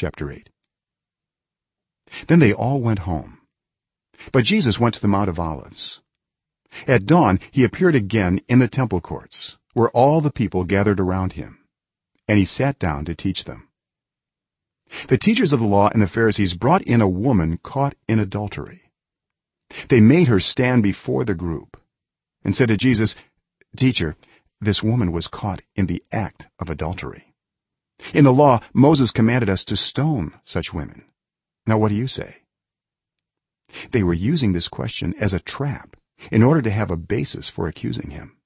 chapter 8 then they all went home. But jesus went to the mount of olives. At dawn he appeared again in the temple courts where all the people gathered around him and he sat down to teach them. The teachers of the law and the pharisees brought in a woman caught in adultery. They made her stand before the group and said to jesus teacher this woman was caught in the act of adultery in the law moses commanded us to stone such women. Now what do you say? They were using this question as a trap in order to have a basis for accusing him.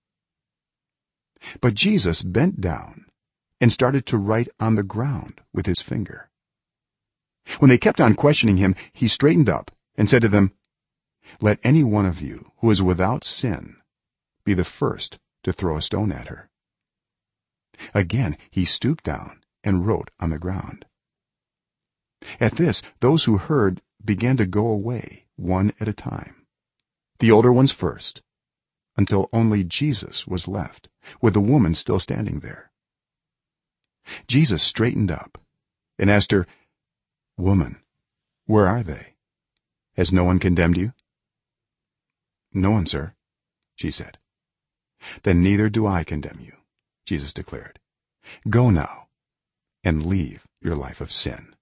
But jesus bent down and started to write on the ground with his finger. When they kept on questioning him he straightened up and said to them let any one of you who is without sin be the first to throw a stone at her. Again he stooped down and wrote on the ground. At this those who heard began to go away one at a time. The older ones first until only jesus was left with the woman still standing there. Jesus straightened up and asked her woman where are they? Has no one condemned you? No one sir she said. Then neither do i condemn you jesus declared. Go now and leave your life of sin.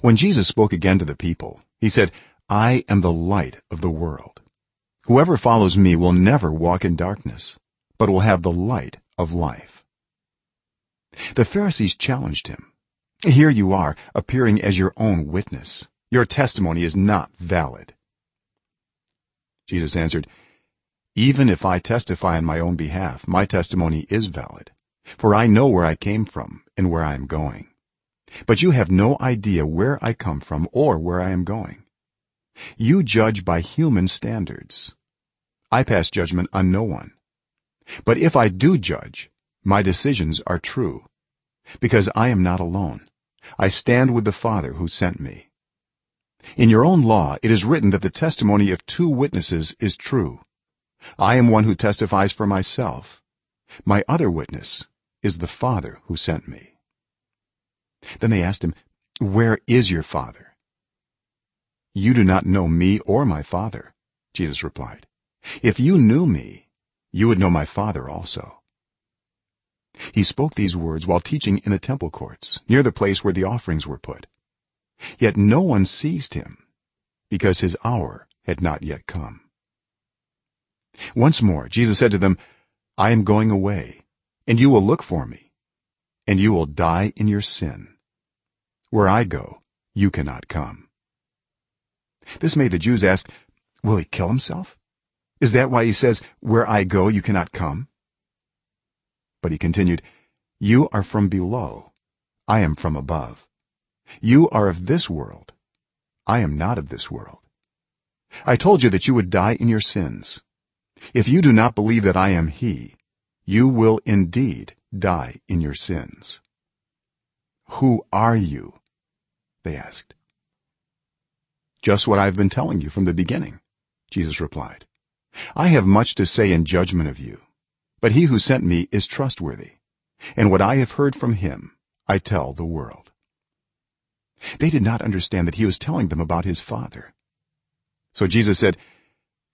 When jesus spoke again to the people he said i am the light of the world. Whoever follows me will never walk in darkness but will have the light of life. The pharisees challenged him. Here you are appearing as your own witness. Your testimony is not valid. Jesus answered even if i testify on my own behalf my testimony is valid for i know where i came from and where i am going. But you have no idea where i come from or where i am going. You judge by human standards. I pass judgment on no one. But if i do judge my decisions are true. Because i am not alone. I stand with the father who sent me. In your own law it is written that the testimony of two witnesses is true. I am one who testifies for myself. My other witness is the father who sent me. Then they asked him where is your father? You do not know me or my father jesus replied. If you knew me you would know my father also. He spoke these words while teaching in the temple courts near the place where the offerings were put. Yet no one seized him because his hour had not yet come. Once more jesus said to them i am going away and you will look for me and you will die in your sin. Where i go you cannot come. This made the jews ask will he kill himself? Is that why he says where i go you cannot come but he continued you are from below. I am from above. You are of this world. I am not of this world. I told you that you would die in your sins. If you do not believe that i am he you will indeed die in your sins. Who are you? They asked. Just what i've been telling you from the beginning jesus replied. I have much to say in judgment of you but he who sent me is trustworthy and what i have heard from him i tell the world. They did not understand that he was telling them about his father. So jesus said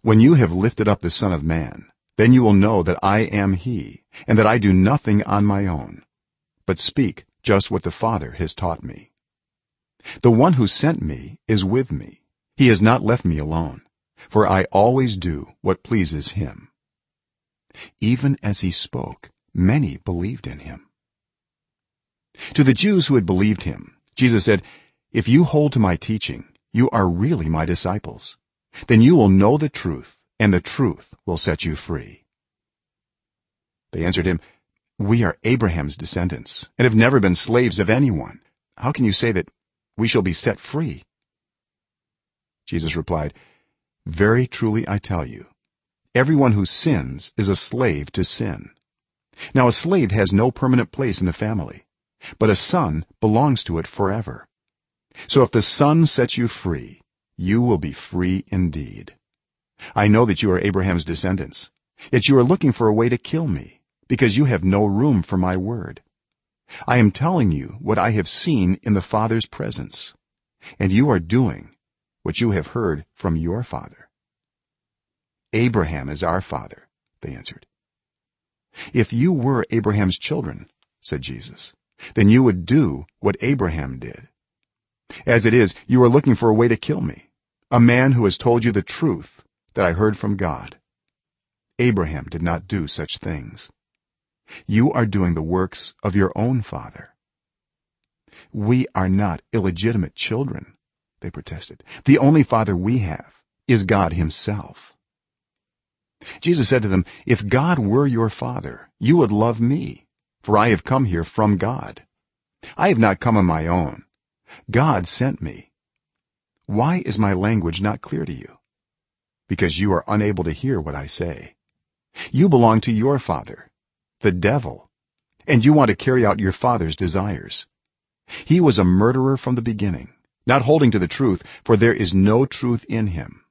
when you have lifted up the son of man then you will know that i am he and that i do nothing on my own but speak just what the father has taught me. The one who sent me is with me. He has not left me alone for i always do what pleases him. Even as he spoke many believed in him. To the jews who had believed him jesus said if you hold to my teaching you are really my disciples. Then you will know the truth and the truth will set you free. They answered him we are abraham's descendants and have never been slaves of anyone. How can you say that we shall be set free? Jesus replied very truly i tell you everyone who sins is a slave to sin. Now a slave has no permanent place in the family but a son belongs to it forever. So if the son sets you free you will be free indeed i know that you are abraham's descendants yet you are looking for a way to kill me because you have no room for my word. I am telling you what i have seen in the father's presence and you are doing what you have heard from your father. Abraham is our father they answered. If you were abraham's children said jesus then you would do what abraham did. As it is you are looking for a way to kill me a man who has told you the truth that i heard from god. Abraham did not do such things. You are doing the works of your own father. We are not illegitimate children they protested. The only father we have is god himself. Jesus said to them if god were your father you would love me for i have come here from god. I have not come on my own. God sent me. Why is my language not clear to you because you are unable to hear what i say. You belong to your father the devil and you want to carry out your father's desires. He was a murderer from the beginning not holding to the truth for there is no truth in him.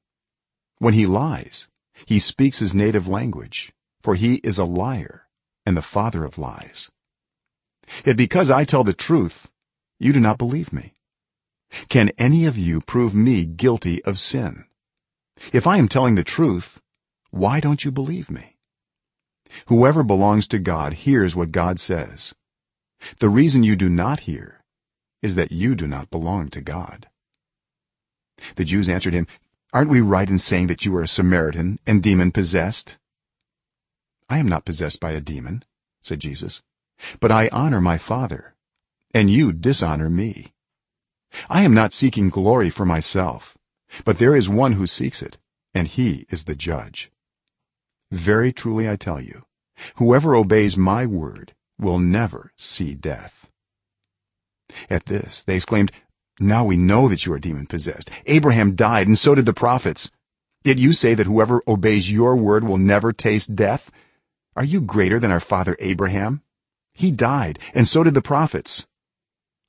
When he lies he speaks his native language for he is a liar and the father of lies. Yet because i tell the truth you do not believe me. Can any of you prove me guilty of sin if i am telling the truth why don't you believe me? Whoever belongs to god hears what god says. The reason you do not hear is that you do not belong to god. The jews answered him aren't we right in saying that you are a samaritan and demon possessed i am not possessed by a demon said jesus but i honor my father and you dishonor me. I am not seeking glory for myself but there is one who seeks it and he is the judge. Very truly i tell you whoever obeys my word will never see death. At this they exclaimed now we know that you are demon possessed abraham died and so did the prophets. Yet you say that whoever obeys your word will never taste death? Are you greater than our father abraham? He died and so did the prophets.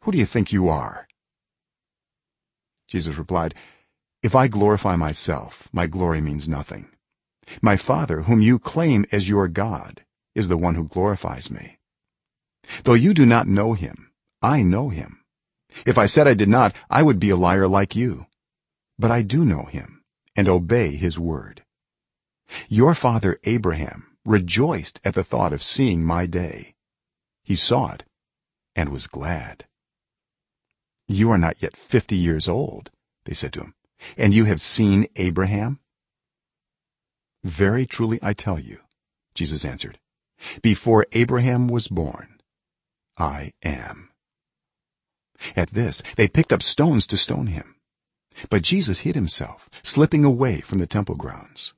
Who do you think you are? Jesus replied if i glorify myself my glory means nothing. My father whom you claim as your god is the one who glorifies me. Though you do not know him i know him. If i said i did not i would be a liar like you. But i do know him and obey his word. Your father abraham rejoiced at the thought of seeing my day. He saw it and was glad. You are not yet 50 years old they said to him and you have seen abraham? Very truly i tell you jesus answered before abraham was born i am. At this they picked up stones to stone him. But jesus hid himself slipping away from the temple grounds